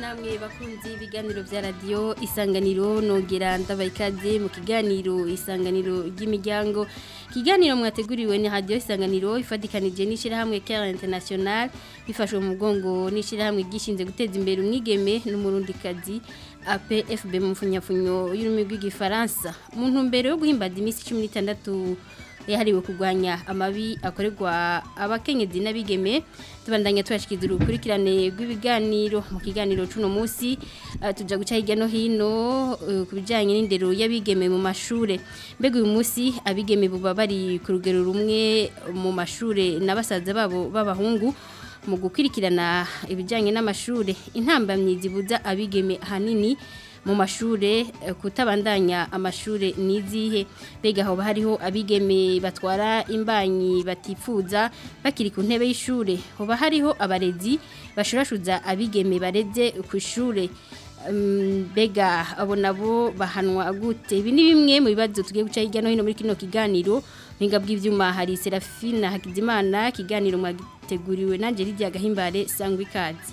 namwe bakunzi ibiganiro bya radiyo isanganiro nogera ndabaye mu kiganiro isanganiro ry'imiryango ikiganiro mwateguriwe ni radiyo isanganiro ifatikanije n'ishyirahamwe kera International ifashe mu mugongo n'ishyirahamwe ryishinzwe guteza imbere umwigeme n'umurundikazi apfb mu mfunyafunyo y'ururimi rw'igifaransa mu ntumbero yo guhimbaza iminsi cumi n'itandatu yahariwe kugwanya amabi akorerwa abakenyezi n'abigeme tubandanya tubashikizira ukurikirane rw'ibiganiro mu kiganiro cuno munsi eh, tujya guca hirya no hino eh, ku bijyanye n'indero y'abigeme mu mashuri mbega uyu munsi abigeme buba bari ku rugero rumwe mu mashuri na basaza babo b'abahungu mu gukurikirana ibijyanye n'amashuri intambamyi zibuza abigeme ahanini mu mashure eh, kutabandanya amashure nizihe bega hoba hariho abigeme batwara imbanyi batifuza bakiri ku ntebe y'ishure hoba hariho abarezi bashurashuza abigeme bareze ku ishure mm, bega abo nabo bahanwa gute ibi ni bimwe mu bibazo tugiye guca hirya no hino muri kino kiganiro mpinga bw'ibyuma hari serafina hakizimana kiganiro mwagiteguriwe nanjye hirya gahimbare sangwa ikaze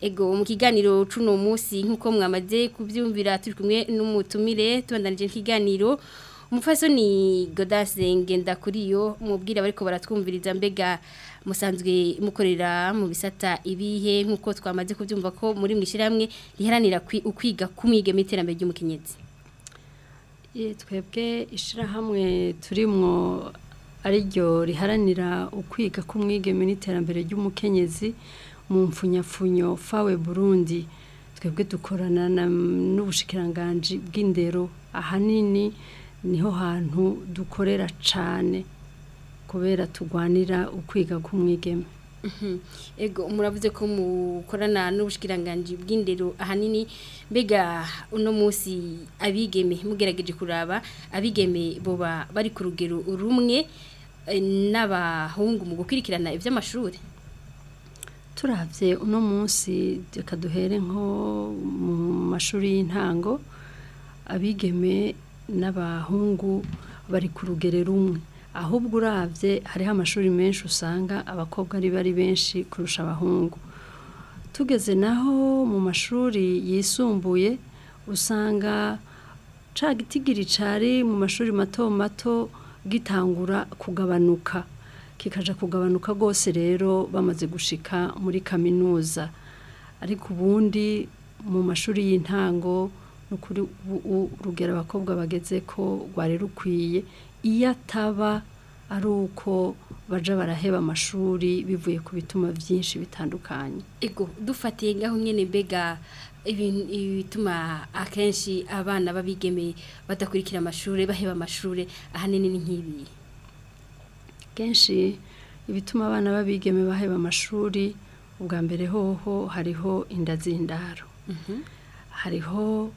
ego mu kiganiro cuno munsi nk'uko mwamaze kubyumvira turi kumwe n'umutumire tubandanije ikiganiro umupfasoni Gaudence ngenda kuri yo mubwira bariko baratwumviriza mbega musanzwe mukorera mu bisata ibihe nk'uko twamaze kubyumva ko muri mwishyirahamwe riharanira ukwiga kumwigema iterambere ry'umukenyezi eh, twebwe ishyirahamwe turimo ariryo riharanira ukwiga k'umwigeme n'iterambere ry'umukenyezi mu mfunyafunyo fawe burundi twebwe dukorana n'ubushikiranganji bw'indero ahanini niho hantu dukorera cyane kubera tugwanira ukwiga k'umwigeme mhm. ego muravuze ko mukorana n'ubushikiranganji bw'indero ahanini mbega uno munsi abigeme mugerageje kuraba abigeme boba bari ku rugero rumwe eh, n'abahungu mu gukurikirana iby'amashuri turabye uno munsi reka duhere nko mu mashuri y'intango abigeme n'abahungu bari ku rugero rumwe ahubwo urabye hariho amashuri menshi usanga abakobwa ari bari benshi kurusha abahungu tugeze naho mu mashuri yisumbuye usanga ca gitigiri cari mu mashuri mato mato gitangura kugabanuka kikaja kugabanuka rwose rero bamaze gushika muri kaminuza ariko ubundi mu mashuri y'intango ni ukuri urugero abakobwa bageze ko rwari rukwiye iyo ataba ari uko baja baraheba amashuri bivuye ku bituma byinshi bitandukanye ego dufatiye ngaho nyene mbega ibituma akenshi abana babigeme badakurikira amashuri baheba amashuri ahanini ni nk'ibi kenshi ibituma abana babigeme baheba amashuri ubwa mbere hoho hariho inda z'indaro mhm. hariho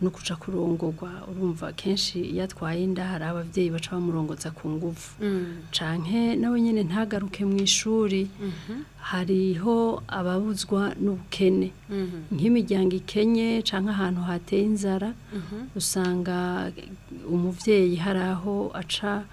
no kuca kurongorwa urumva kenshi iyo inda hari ababyeyi baca bamurongoza ku nguvu mm. canke nawe nyine ntagaruke mu ishuri mm-hmm. hariho ababuzwa n'ubukene mm-hmm. nk'imiryango ikenye canke ahantu hateye inzara mm-hmm. usanga umubyeyi hari aho aca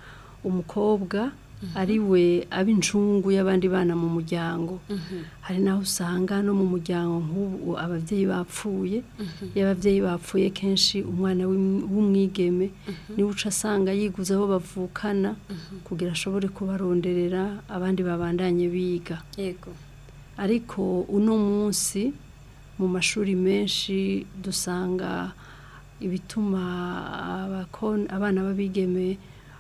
umukobwa Mhm. ari we aba incungu y'abandi bana mu muryango mhm. hari n'aho usanga no mu muryango nk'ubu ababyeyi bapfuye mhm. iyo ababyeyi bapfuye kenshi umwana w'umwigeme niwe uca asanga yiguze aho bavukana kugira ashobore kubaronderera abandi babandanye biga ariko uno munsi mu mashuri menshi dusanga ibituma abana b'abigeme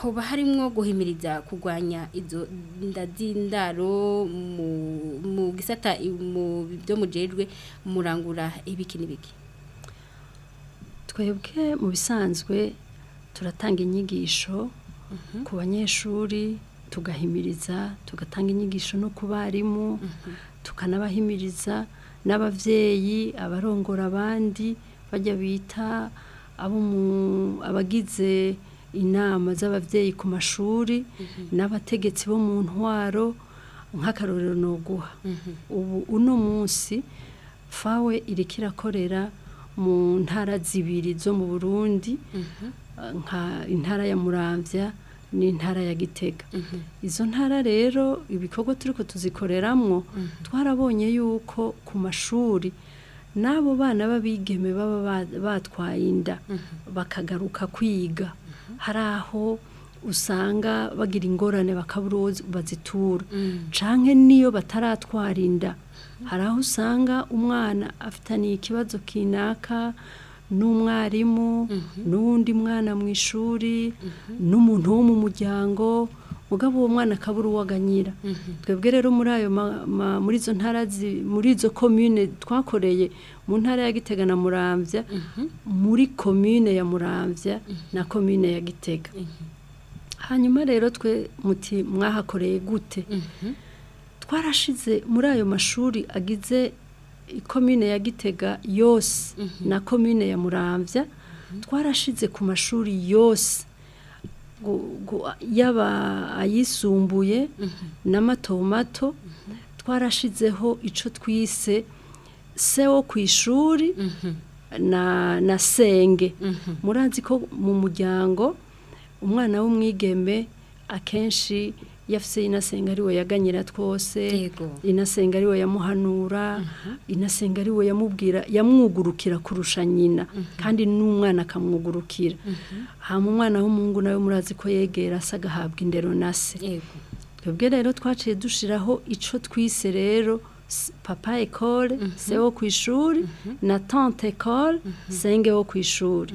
hoba harimo guhimiriza kurwanya izo nda z'indaro mu gisata byo mujejwe murangura ibiki n'ibiki twebwe mu bisanzwe turatanga inyigisho mhm. ku banyeshuri tugahimiriza tugatanga inyigisho no ku barimu mhm. tukanabahimiriza n'ababyeyi abarongora abandi bajya bita abagize inama z'ababyeyi ku mashuri mhm. n'abategetsi bo mu ntwaro nk'akarorero ni uguha ubu uno munsi fawe irikirakorera mu ntara zibiri zo mu burundi mhm. eh, nka intara ya muramvya n'intara ya gitega mhm. izo ntara rero ibikorwa turi ko tuzikoreramwo mhm. twarabonye yuko ku mashuri n'abo bana b'abigeme baba batwaye inda bakagaruka kwiga hari aho usanga bagira ingorane bakabura bazitura mm. canke niyo bataratwara hari aho usanga umwana afitaniye ikibazo kinaka n'umwarimu mhm. n’undi mwana mu ishuri mhm. n'umuntu wo mu muryango mugabo uwo mwana akabura uwo aganyira mhm. twebwe rero muri ayo muri izo ntara muri izo komine twakoreye mu ntara ya gitega na murambya muri komine ya murambya na komine ya gitega hanyuma rero twe muti mwahakoreye gute twarashize muri ayo mashuri agize komine ya gitega yose mhm. na komine ya murambya mhm. twarashize ku mashuri yose yaba ayisumbuye mhm. n'amatomato twarashizeho icyo twise se wo ku ishuri na senge murazi ko mu muryango umwana w'umwigeme akenshi iyo afite inasenga ari yaganyira twose inasenga ari yamuhanura uh-huh. inasenga ari yamubwira yamwugurukira kurusha nyina uh-huh. kandi n'umwana akamwugurukira uh-huh. hano umwana w'umuhungu nawe murazi ko yegera asa agahabwa indero na se twebwe rero twaciye dushiraho icyo twise rero papa ekore se wo ku ishuri na tante ekore senge wo ku ishuri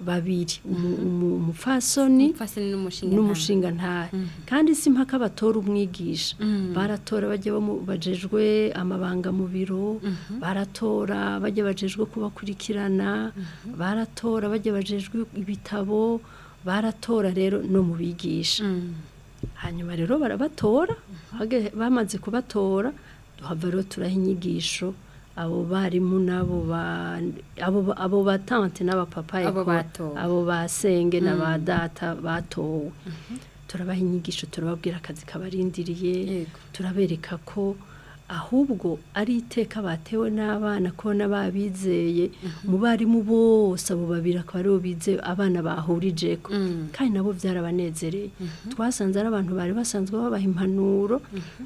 babiri umupfasoni n'umushinga ntare kandi si mpaka batora umwigisha mhm. baratora bajya bajejwe amabanga mu biro mhm. baratora bajya bajejwe kubakurikirana mhm. baratora bajya bajejwe ibitabo baratora rero no mu bigisha hanyuma rero barabatora bamaze kubatora duhava rero turaha inyigisho abo barimu n'abo abo batante n'abapapa abo basenge na ba mm. data batowe mm-hmm. turabaha inyigisho turababwira akazi kabarindiriye turabereka ko ahubwo ari iteka batewe n'abana ko babizeye mm-hmm. mu barimu bose abo babiri akaba aribo bizeye abana bahurije ko mm. kandi nabo byarabanezereye mm-hmm. twasanze ari abantu bari basanzwe babaha impanuro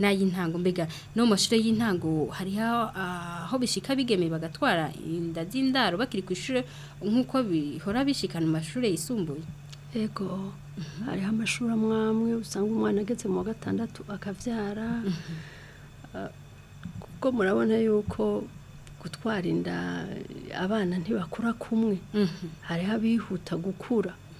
n'ay'intango mbega no mu mashuri y'intango hariho aho bishika bigemeye bagatwara inda z'indaro bakiri ku ishuri nk'uko bihora bishikana mu mashuri yisumbuye yego mhm. hariho amashuri amwe amwe usanga umwana ageze mu wa gatandatu akabyara mhm. kuko murabona yuko gutwara inda abana ntibakura kumwe mhm. hariho abihuta gukura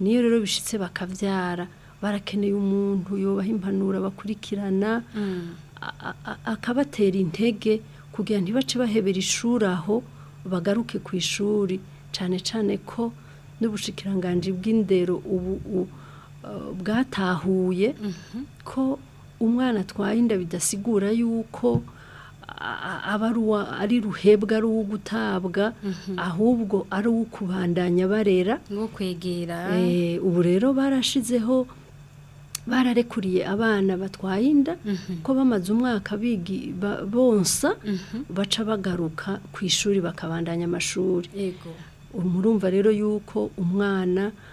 niyo rero bishyitse bakabyara barakeneye umuntu yubaha impanuro bakurikirana mm. akabatera intege kugira ntibace bahebera ishuri aho bagaruke ku ishuri cyane cyane ko n'ubushikiranganji bw'indero ubu bwatahuye mm-hmm. ko umwana atwaye inda bidasigura yuko aba ari ruhebwa ari uwo gutabwa mm-hmm. ahubwo ari uwo kubandanya barera eh, ubu rero barashizeho bararekuriye abana batwaye inda mhm. ko bamaze umwaka bigi bonsa mhm. baca bagaruka ku ishuri bakabandanya amashuri murumva rero yuko umwana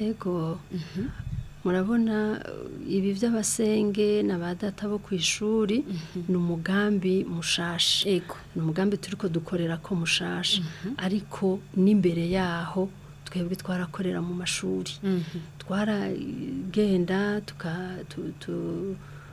ego mhm. murabona uh, ibi by'abasenge na data bo ku ishuri mhm. ni umugambi mushashi ni umugambi turi ko dukorera ko mushashi mhm. ariko n'imbere yaho twebwe twarakorera mu mashuri twaragenda uh,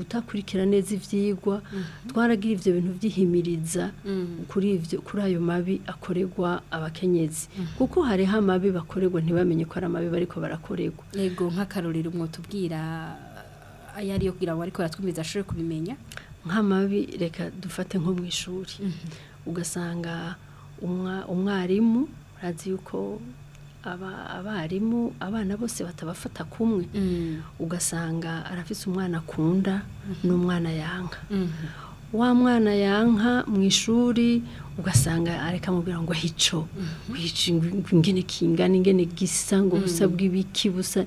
utakurikira neza ibyigwa mhm. twaragira ibyo bintu byihimiriza mhm. kuri ayo mabi akoregwa abakenyezi mhm. kuko hariho amabi bakoregwa ntibamenye ko ari amabi bariko barakorerwa yego nk'akarorero mwatubwira ayo ariyo kugira ngo ariko aratwumviza ashobore kubimenya nk'amabi reka dufate nko mu ishuri ugasanga umwarimu arazi yuko abarimu abana bose batabafata kumwe mm. ugasanga arafise umwana akunda mm-hmm. n'umwana yanka mm-hmm. wa mwana yanka mu ishuri ugasanga areka mubwira ngo hico mm-hmm. ingene kingana ingene gisa ngo mm. busa bw'ibiki busa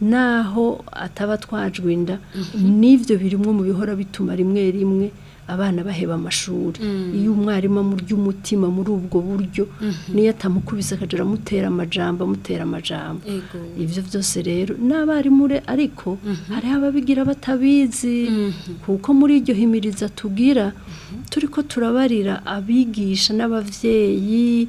naho ataba twajwe inda n'ibyo birimo mu bihora bituma rimwe rimwe abana baheba amashuri mm. iyo umwarimu amurya umutima muri ubwo buryo mm-hmm. niyo atamukubise akajya amutera amajambo amutera amajambo ibyo byose rero n'abarimu ariko mm-hmm. hariho ababigira batabizi mm-hmm. kuko muri iryo himiriza tubwira turi ko turabarira abigisha n'ababyeyi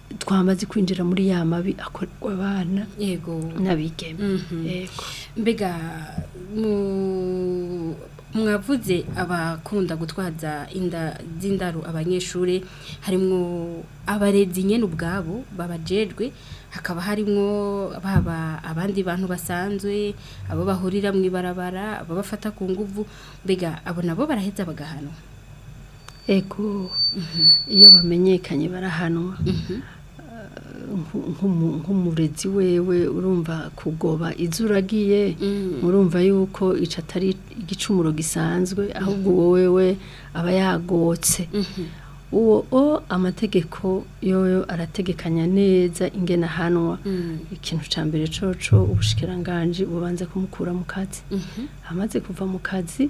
twamaze kwinjira muri ya mabi akorerwa abana n'abigeme mhm. mbega mwavuze abakunda gutwaza inda z'indaro abanyeshuri harimwo abarezi nyine ubwabo babajejwe hakaba harimo baba abandi bantu basanzwe abo bahurira mu ibarabara ababafata ku nguvu mbega abo nabo baraheza bagahanwa ego mhm. iyo bamenyekanye barahanwa mhm. nk'umurezi wewe urumva kugoba izo uragiye mm. murumva yuko ica atari igicumuro gisanzwe mm. ahubwo wowe aba yagotse mm-hmm. uwo o amategeko yoyo arategekanya neza ingena hanwa mm. ikintu cya mbere coco ubushikiranganje bubanza kumukura mu kazi mm-hmm. amaze kuva mu kazi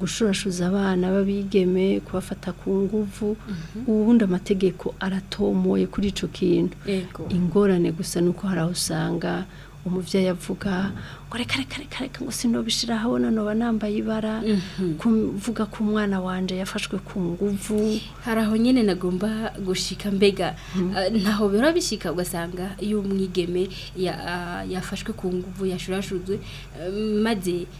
gushurashuza abana b'abigeme kubafata ku nguvu mhm. ubundi amategeko aratomoye kuri icyo kintu ingorane gusa ni uko hari aho usanga umubyeyi avuga ngo reka reka reka reka ngo sinobishira habona noba nambaye ibara mhm. kuvuga ku mwana wanjye yafashwe ku nguvu hari aho nyine nagomba gushika mbega mhm. eh, ntaho biba bishyika ugasanga iyo umwigeme eh, yafashwe ku nguvu yashurashujwe eh, maze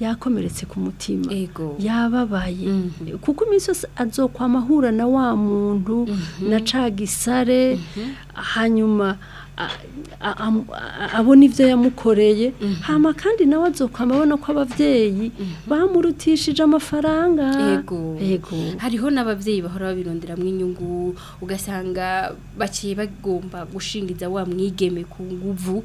yakomeretse ku mutima yababaye mhm. kuko iminsi yose azokwama na wa muntu mhm. na cagisare mhm. hanyuma abona ibyo yamukoreye hama kandi nawe azokwama abona ko ababyeyi bamurutishije amafaranga yego hariho n'ababyeyi bahora babironderamo inyungu ugasanga bakiye bagomba gushingiza wa mwigeme ku nguvu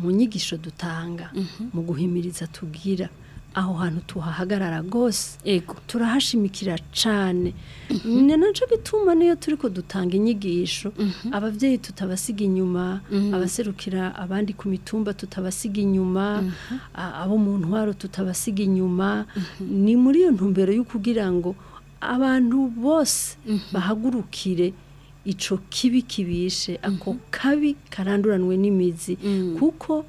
mu nyigisho dutanga mhm. mu guhimiriza tubwira aho hantu tuhahagarara rwose turahashimikira cyane mhm. ni nacyo bituma niyo turi ko dutanga inyigisho mhm. ababyeyi tutabasiga inyuma mhm. abaserukira abandi ku mitumba tutabasiga inyuma abo mu ntwaro tutabasiga inyuma ni muri iyo ntumbero yo kugira ngo abantu bose bahagurukire icyo kibi kibishe ako kabi karanduranwe n'imizi mm. kuko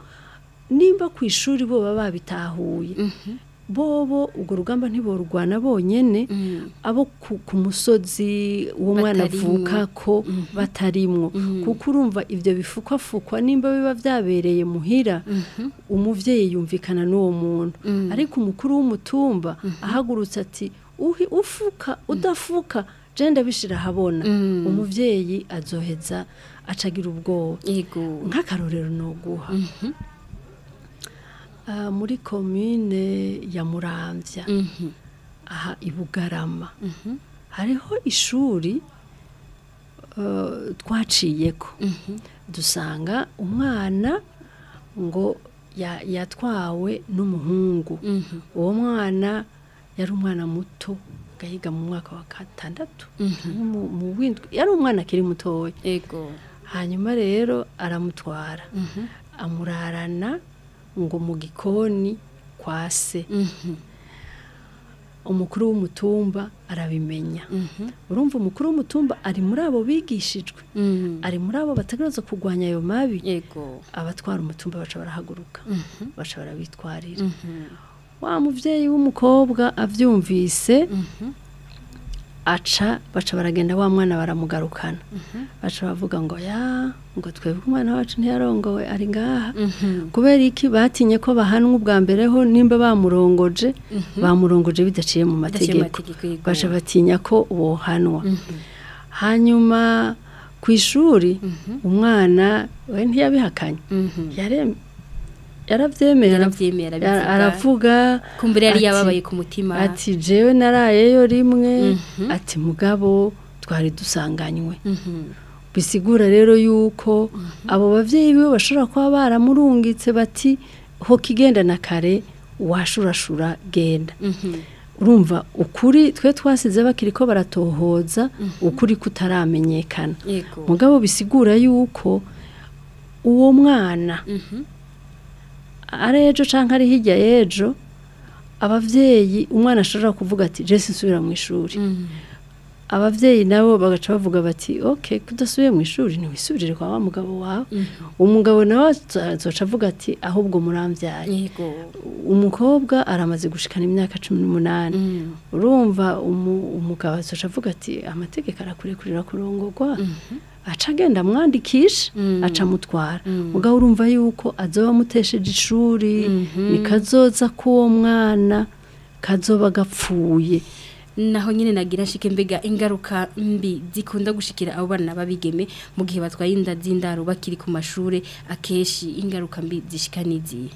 nimba ku ishuri bo baba babitahuye mhm. bobo ubwo rugamba ntiborwana bonyine mm. abo ku musozi uwo mwana avuka ko batarimwo mhm. Mhm. kuko urumva ibyo bifukwafukwa nimba biba byabereye muhira umubyeyi yumvikana n'uwo muntu mm. ariko umukuru w'umutumba ahagurutse ati ufuka mm. udafuka genda bishyira ahabona umubyeyi azoheza acagira ubwoba nk'akarorero ni uguha Ah, muri komine ya murambya mhm. aha i bugarama mhm. hariho ishuri eh, twaciye ko mhm. dusanga umwana ngo yatwawe n'umuhungu uwo mwana yari umwana muto agahiga mu mwaka wa gatandatu yari umwana akiri mutoya hanyuma rero aramutwara amurarana ngo mu gikoni kwa se mhm. umukuru w'umutumba arabimenya mhm. urumva umukuru w'umutumba ari muri abo bigishijwe mhm. ari muri abo bategereza kurwanya ayo mabi abatwara umutumba baca barahaguruka baca barabitwarira wa mubyeyi w'umukobwa abyumvise aca baca baragenda wa mwana baramugarukana mhm. baca bavuga ngo ya ngo twebwe umwana wacu ntiyarongowe ari ngaha mhm. kubera iki batinye ko bahanwa ubwa mbere ho nimba bamurongoje mhm. bamurongoje bidaciye mu mategeko baca batinya ko wohanwa hanyuma ku ishuri umwana we ntiyabihakanye yaremye yarabyemera aravuga kumbura yari yababaye ku mutima ati jewe narayeyo rimwe mhm. ati mugabo twari dusanganywe mhm. bisigura rero yuko mhm. abo babyeyi biwe bashobora kuba baramurungitse bati ho kigenda na kare washurashura genda urumva ukuri twe twasize bakiri ko baratohoza ukuri kutaramenyekana mugabo bisigura yuko uwo mwana ari ejo cyangwa ari hirya y'ejo ababyeyi umwana ashobora kuvuga ati jesi nsubira mu ishuri mm. ababyeyi nabo bagaca bavuga bati oke kudasubiye mu ishuri ntiwisubirire kwa wa mugabo wawe mhm. umugabo nawe azoca avuga ati ahubwo murambyaye umukobwa aramaze gushikana imyaka cumi n'umunani mhm. urumva umugabo azoca avuga ati amategeko arakurekurira kurongorwa mhm. aca agenda amwandikisha aca mutwara mugabo urumva yuko azoba amutesheje ishuri nikazoza k'uwo mwana kazoba gapfuye naho nyine nagira shike mbega ingaruka mbi zikunda gushikira abo bana babigeme mu gihe batwaye inda z'indaro bakiri ku mashuri akeshi ingaruka mbi zishika n'izihe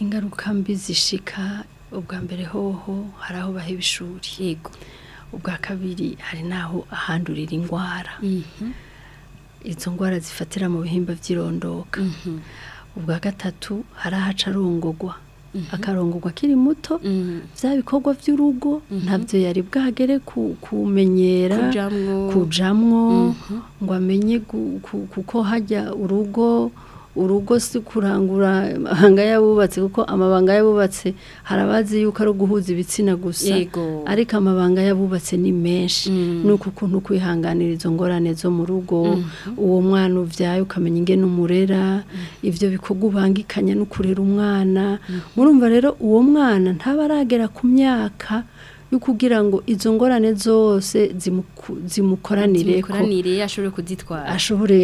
ingaruka mbi zishika ubwa mbere hoho hari aho baheba ishuri yego ubwa kabiri hari n'aho ahandurira indwara mhm. izo ndwara zifatira mu bihimba by'irondoka mhm. ubwa gatatu hari aho aca arongogwa Mhm. akarongorwa akiri muto mhm. bya bikorwa by'urugo mhm. ntabyo yari bwagere kumenyera kujamwo ngo amenye kuko hajya urugo urugo si kurangura amabanga y'abubatse kuko amabanga y'abubatse harabazi yuko ari uguhuza ibitsina gusa ariko amabanga y'abubatse ni menshi mm. ni ukuntu kwihanganira izo ngorane zo mu rugo mm. uwo mwana ubyaye ukamenya inge n'umurera mm. ibyo bikorwa ubangikanya no kurera umwana murumva rero uwo mwana ntaba aragera ku myaka yo kugira ngo izo ngorane zose zimukoranire ashobore kuzitwara ashobore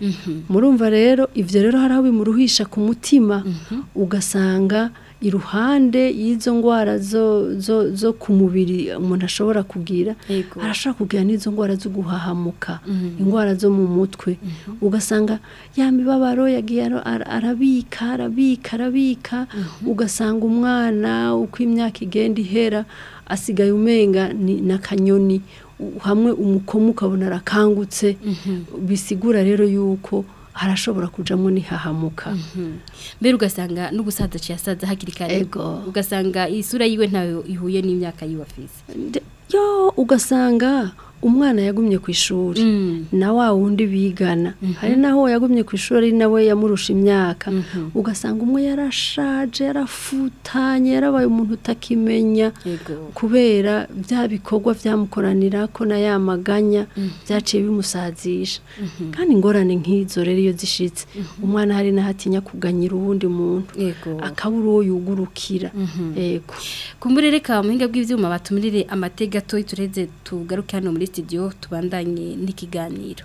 mhm. murumva rero ibyo rero hari aho bimuruhisha ku mutima mhm. ugasanga iruhande y'izo ndwara zo zo zo ku umuntu ashobora kugira arashobora kugira n'izo ndwara zo guhahamuka mhm. indwara zo mu mutwe ugasanga ya mibabaro yagiye arabika arabika arabika ugasanga umwana uko imyaka igenda ihera asigaye umenga na kanyoni hamwe umukomu ukabona arakangutse mhm. bisigura rero yuko harashobora kujamo ntihahamuka mhm. mbere ugasanga n'ubusaza cyasaza hakiri kare ugasanga isura yiwe ntayo ihuye n'imyaka yiwe afise yo ugasanga umwana yagumye ku ishuri mm. na wa wundi bigana mm-hmm. hari naho yagumye ku ishuri ari nawe yamurusha imyaka mm-hmm. ugasanga umwe yarashaje yarafutanye yarabaye umuntu utakimenya kubera bya bikorwa byamukoranira ko nayamaganya mm-hmm. byaciye bimusazisha kandi ingorane nk'izo rero iyo zishyitse umwana hari na hatinya kuganyira uwundi muntu akabura uwo yugurukira kumburere ka muhinga bw'ibyuma batumurire amatega atoye tureze tugaruke hano muri studio tubandanye n'ikiganiro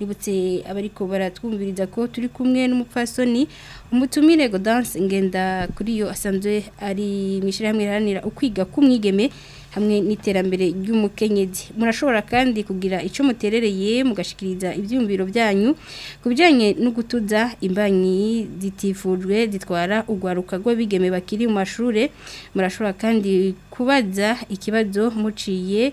nibutse abariko baratwumviriza ko turi kumwe n'umupfasoni umutumire Godance ngenda kuri yo asanzwe ari mishira hamwe iharanira ukwiga kumwigeme hamwe n'iterambere ry'umukenyezi murashobora kandi kugira icyo muterereye mugashikiriza ibyumviro byanyu ku bijyanye no gutuza imbanyi zitifujwe zitwara urwaruka bigeme bakiri mu mashuri murashobora kandi kubaza ikibazo muciye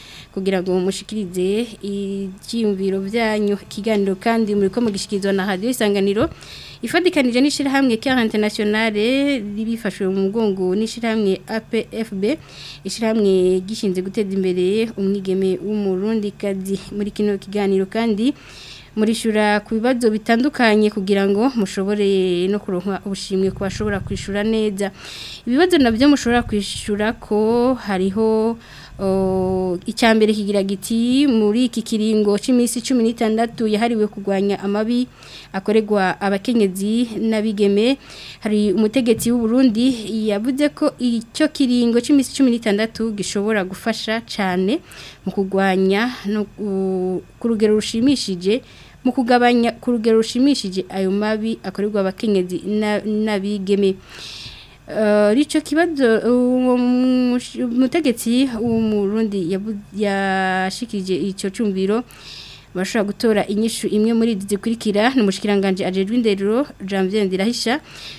kugira ngo mushikirize ibyiyumviro byanyu ikiganiro kandi muri ko mugishikirizwa na radiyo isanganiro ifatikanije n'ishyirahamwe cyaha interinasiyonale ribifashwe mu mugongo n'ishyirahamwe apfb ishyirahamwe gishinzwe guteza imbere umwigeme w'umurundikazi muri kino kiganiro kandi murishura ku bibazo bitandukanye kugira ngo mushobore no kuronka ubushimwe ku bashobora kwishura neza ibibazo nabyo mushobora kwishura ko hariho Oh, icya mbere kigira giti muri iki kiringo cy'iminsi cumi n'itandatu yahariwe kurwanya amabi akoregwa abakenyezi n'abigeme hari umutegetsi w'uburundi yavuze ko icyo kiringo cy'iminsi cumi n'itandatu gishobora gufasha cyane mu kurwanya ku rugero rushimishije mu kugabanya ku rugero rushimishije ayo mabi akorerwa abakenyezi n'abigeme icyo kibazo umutegetsi w'umurundi yashikije icyo cyumviro bashobora gutora inyishu imwe muri izi zikurikira ni umushikiranganje ajejwe indero Janvier Ndirahisha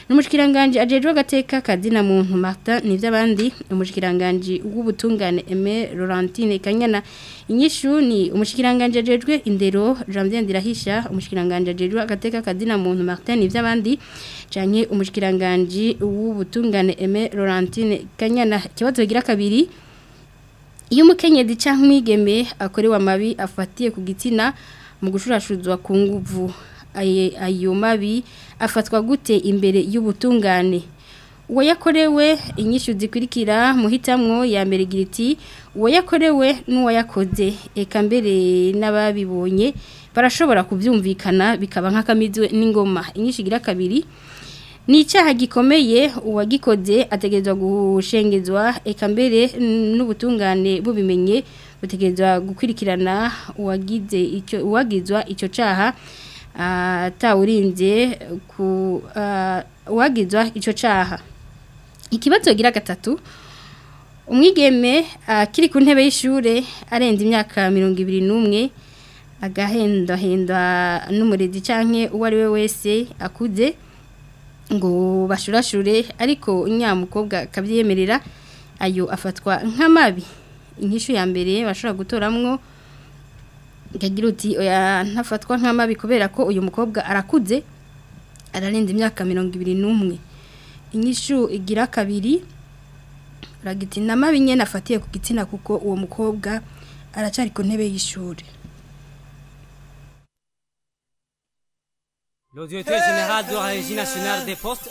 ni umushikiranganje ajejwe agateka kadina muntu Martin nivy'abandi umushikiranganje w'ubutungane Aime Laurentine Kanyana inyishu ni umushikiranganje ajejwe indero Janvier Ndirahisha umushikiranganje ajejwe agateka kadina muntu Martin nivy'abandi canke umushikiranganje w'ubutungane Aime Laurentine Kanyana kibazo gira kabiri iyo umukenyezi cyangwa umwigeme akorewe amabi afatiye ku gitsina mu gushurashuzwa ku nguvu ayo mabi afatwa gute imbere y'ubutungane uwo yakorewe inyishyu zikurikira muhitamwo ya mbere igira iti uwo yakorewe n'uwayakoze eka mbere n'ababibonye barashobora kubyumvikana bikaba nk'akamizwe n'ingoma inyishyu igira kabiri ni icyaha gikomeye uwagikoze ategezwa gushengezwa eka n'ubutungane bubimenye butegerezwa gukurikirana uwagizwa icyo caha ah, atawurinze ku ah, uwagizwa icyo caha ikibazo gira gatatu umwigeme akiri ah, ku ntebe y'ishuri arenze imyaka mirongo ibiri n'umwe agahendahenda n'umurezi cyangwa uwo ari we wese akuze ngo bashurashure ariko nyamukobwa kabyemerera ayo afatwa nk'amabi inkishu ya mbere bashobora gutoramwo kagira uti oya ntafatwa nk'amabi kubera ko uyu mukobwa arakuze ararenze imyaka mirongo ibiri n'umwe inyishu igira kabiri uragitsina mabi nyine afatiye ku gitsina kuko uwo mukobwa aracari ku ntebe y'ishuri l'auditeur général de la régie nationale des postes.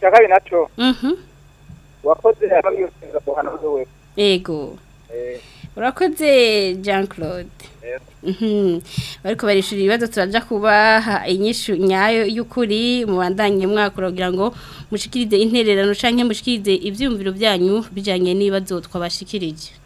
cya kabiri mhm. mhm. nacyo mhm. wakoze ababwiriza guhana we yego urakoze jean claude bari eh. kubarishura ibibazo turajya kubaha inyishu nyayo y'ukuri mubandanye mwakora kugira ngo mushikirize intererano cyangwa mushikirize ibyumviro byanyu bijyanye n'ibibazo twabashikirije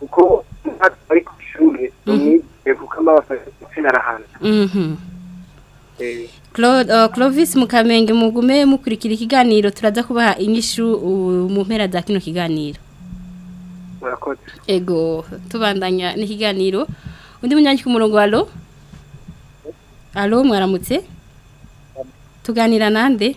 kuko ari ku ishuri ni kuko amabafashe ku gitsina arahanza eh. oh, clovis mukamenge mugume mukurikira ikiganiro turaza kubaha inyishu mu mpera za kino kiganiro ego tubandanya n'ikiganiro undi munyanyi ku murongo wa lo alo mwaramutse tuganira nande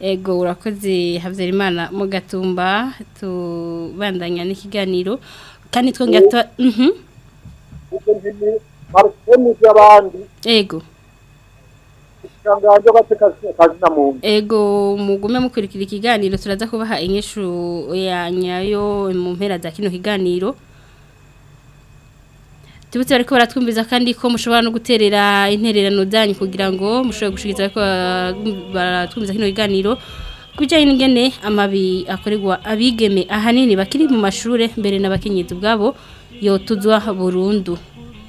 ego urakoze habyarimana mu gatumba tubandanya n'ikiganiro kandi twongera tu mhm. y'abandi ego ego mugume mukurikira ikiganiro turaza kubaha inyishu ya nyayo mu mpera za kino kiganiro tubutse bariko baratwumviza kandi ko mushobora no guterera intererano zanyu kugira ngo mushobore gushikiza ko baratwumviza kino kiganiro kubijyanye n'ingene amabi akorerwa abigeme ahanini bakiri mu mashuri mbere n'abakenyezi ubwabo yotuzwa burundu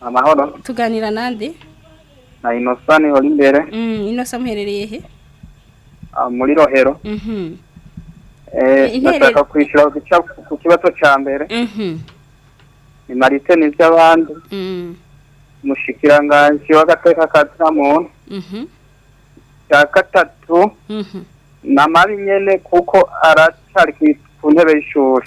amahoro tuganira nande na inosa niho imbere mm, inosa muherereye he ah, muri rohero mm-hmm. bashaka eh, kwishyura ku kibazo cya mbere mhm. ni marite n'iby'abandi umushikiranganji mm. w'agateka ka diramuntu mhm. cya gatatu mhm. ni amabi nyine kuko aracyari ku ntebe y'ishuri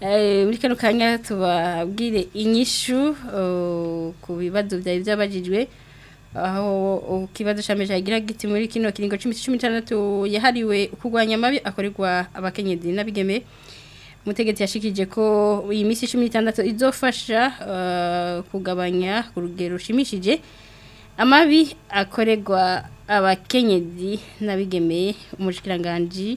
eh, muri kano kanya tubabwire inyishu oh, ku bibazo byari byabajijwe aho ikibazo cya meja giti muri kino kiringo cy'imiti 16 yahariwe kugwanya mabi akoregwa abakenyezi n'abigeme mutegetsi yashikije ko iyi misi 16 izofasha uh, kugabanya kurugero rushimishije amabi akoregwa abakenyezi n'abigeme umushikiranganje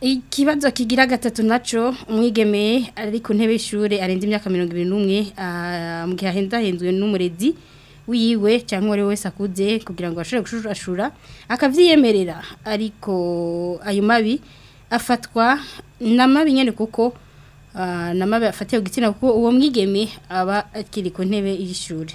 ikibazo kigira gatatu nacyo umwigeme ari ku ntebe y'ishuri arenze imyaka mirongo ibiri n'umwe ah, mu gihe ahendahenzwe n'umurezi wiwe cyangwa uri wese akuze kugira ngo ashobore gushurashura akabyiyemerera ariko ayo mabi afatwa n'amabi nyine kuko ah, n'amabi afatiye gitsina kuko uwo mwigeme aba akiri ku ntebe y'ishuri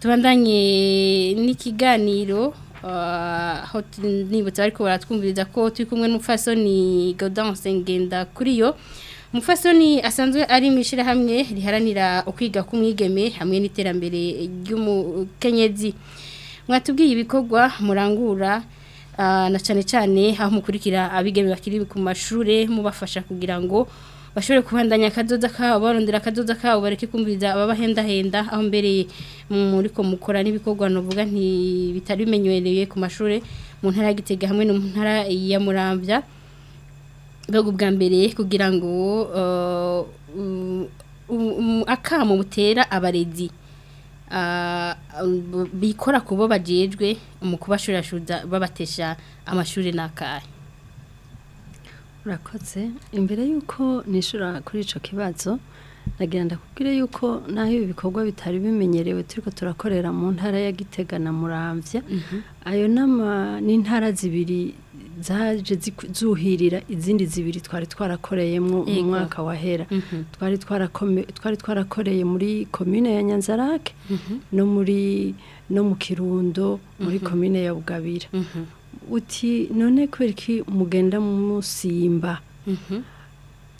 tubandanye n'ikiganiro ah, aho nibutse ariko baratwumviriza ko turi kumwe n'umufasoni gaudance ngenda kuri yo umufasoni asanzwe ari mu ishyirahamwe riharanira ukwiga k'umwigeme hamwe n'iterambere ry'umukenyezi mwatubwiye ibikorwa murangura ah, na cyane cyane aho mukurikira abigeme bakiri ku mashuri mubafasha kugira ngo bashobore kubandanya akadoda kabo barondera akadoda kabo bareke kumviriza ababahendahenda aho mbere muri ko mukora n'ibikorwa nuvuga nti bitari bimenyereye ku mashuri mu ntara gitega hamwe no ntara ya murambya bwo bwa mbere kugira ngo uh, akamo butera abarezi uh, bikora ku bo bajejwe mu kubashurashuza babatesha amashuri n'akahe urakoze imbere y'uko nishura kuri icyo kibazo nagira ndakubwire yuko n'aho ibi bikorwa bitari bimenyerewe turi turakorera mu ntara ya gitega na murambya mhm. ayo n'intara zibiri zaje zuhirira izindi zibiri twari twarakoreyemo mu mwaka wahera mhm. twari twarakoreye muri komine ya nyanzarake mhm. no mu kirundo muri komine ya bugabira uti none kubera iki mugenda musimba mhm.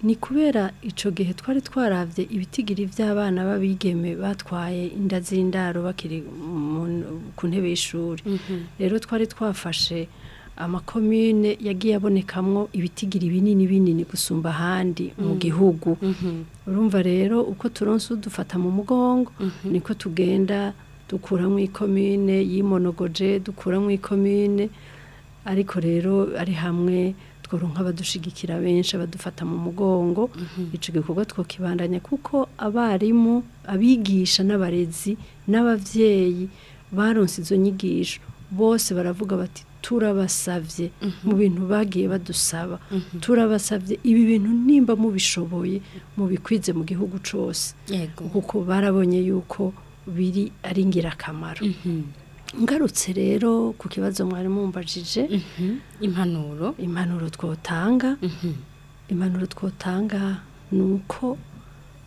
ni kubera icyo gihe twari twarabye ibitigiri by'abana b'abigeme batwaye inda z'indaro bakiri ku ntebe y'ishuri mhm. rero twari twafashe amakomine yagiye abonekamo ibitigiri binini binini gusumba ahandi mhm. mu gihugu urumva rero uko turonse udufata mu mugongo niko tugenda dukura mu ikomine y'imonogoje dukura dukuramo ikomine ariko rero ari hamwe tworonka abadushigikira benshi badufata mu mugongo mhm. icyo gikorwa twokibandanya kuko abarimu abigisha n'abarezi n'ababyeyi baronse izo nyigisho bose baravuga bati turabasabye mhm. mu bintu bagiye badusaba mhm. turabasabye ibi bintu nimba mubishoboye mubikwize mu gihugu cyose kuko barabonye yuko biri ari ingirakamaro ngarutse rero ku kibazo mwari mumbajije mhm. impanuro impanuro twotanga mhm. impanuro twotanga ni uko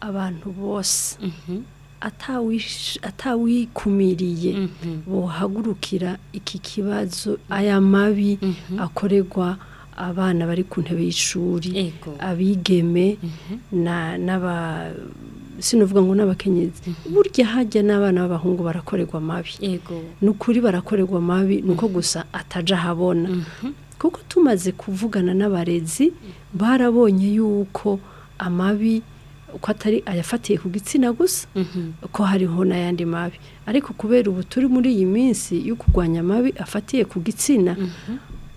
abantu bose mhm. atawikumiriye bohagurukira iki kibazo aya mabi akorerwa abana bari ku ntebe y'ishuri abigeme n'aba sinavuga ngo n'abakenyezi mhm. burya hajya n'abana b'abahungu barakorerwa mabi ni ukuri barakorerwa mabi ni uko mhm. gusa atajya ahabona mhm. kuko tumaze kuvugana n'abarezi barabonye yuko amabi ko atari ayafatiye ku gitsina gusa ko hariho n'ayandi mabi ariko kubera ubu turi muri iyi minsi yo kurwanya amabi afatiye ku gitsina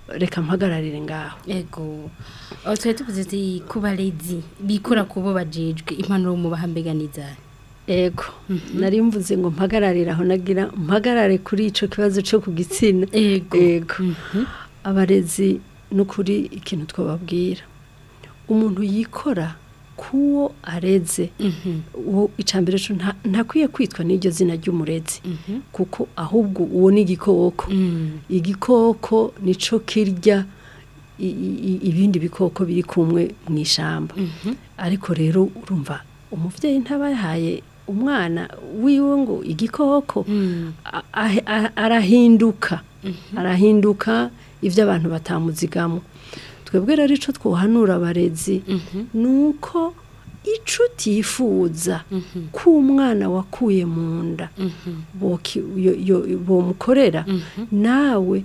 reka mpagararire ngaho yego aho tuba tuvuze ku barezi bikora kubo bo bajejwe impanuro mu bahambeganiza yego mhm. nari mvuze ngo mpagararire aho nagira mpagarare kuri icyo kibazo cyo ku gitsina yego mhm. abarezi ni ukuri ikintu twababwira umuntu yikora k'uwo areze mhm. uwo icambere ntakwiye kwitwa n'iryo zina ry'umurezi mhm. kuko ahubwo uwo ni igikoko mm. igikoko nicyo kirya ibindi bikoko biri kumwe mu ishyamba mhm. ariko rero urumva umubyeyi ntabahaye umwana wiwe ngo igikoko mm. arahinduka arahinduka ibyo abantu batamuzigamo twebwe rero icyo twohanura abarezi ni inshuti yifuza mhm. ko umwana wakuye mu nda mhm. bomukorera mhm. nawe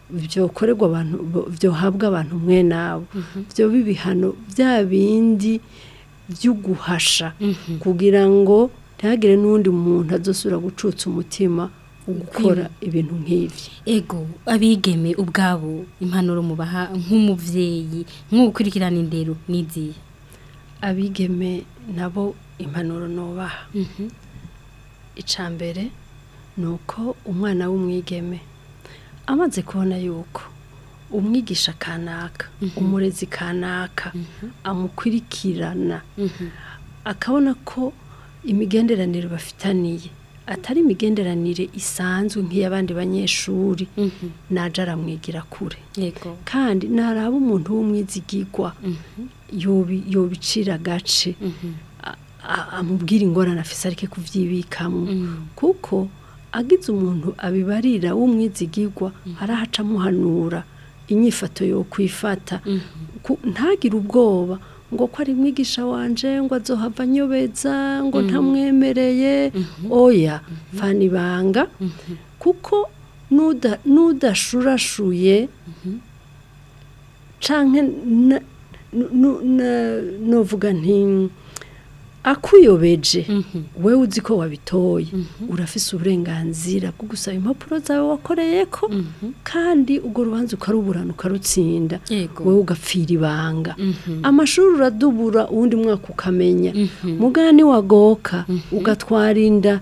byokorerwa abantu byohabwa abantu mwe nabo byo mm-hmm. bibihano bya bindi by'uguhasha mm-hmm. kugira ngo ntihagire n'undi muntu azosura gucutsa umutima gukora ibintu nk'ibyo ego abigeme ubwabo impanuro mubaha nk'umubyeyi nk'ukurikirana indero n'igihe abigeme nabo impanuro nubaha mm-hmm. icya mbere ni uko umwana w'umwigeme amaze kubona yuko umwigisha kanaka mm-hmm. umurezi kanaka mm-hmm. amukurikirana akabona ko imigenderanire bafitaniye atari imigenderanire isanzwe nk'iy'abandi banyeshuri naje aramwigira kure kandi ntaraba umuntu w'umwizigigwa yobicira agace amubwira ingorane afise ariko kubyibikamo mm. kuko agize umuntu abibarira w'umwizigirwa mm. arahaca amuhanura inyifato yo kwifata mm. ntagire ubwoba ngo ko ari umwigisha wanje ngo azohava anyobeza ngo ntamwemereye mm-hmm. oya vana mm-hmm. ibanga mm-hmm. kuko n'udashurashuye canke novuga nti akuyobeje mhm. wowe uzi ko wabitoye mhm. urafise uburenganzira bwo gusaba impapuro zawe wakoreyeko mhm. kandi ubwo rubanza ukaruburana ukarutsinda wowe ugapfira ibanga amashuri uradubura uwundi mwaka ukamenya mugani wagoka ugatwara inda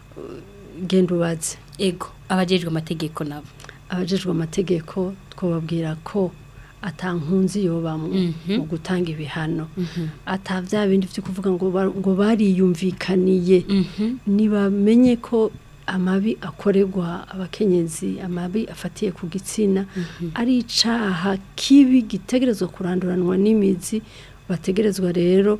genda ego abajejwe amategeko nabo abajejwe amategeko twababwira ko atankunzi yoba mhm. mu gutanga ibihano mhm. atabya bindi byo kuvuga ngo ngo bariyumvikaniye mhm. nibamenye ko amabi akoregwa abakenyezi amabi afatiye ku gitsina ari icyaha kibi gitegerezwa kuranduranwa n'imizi bategerezwa rero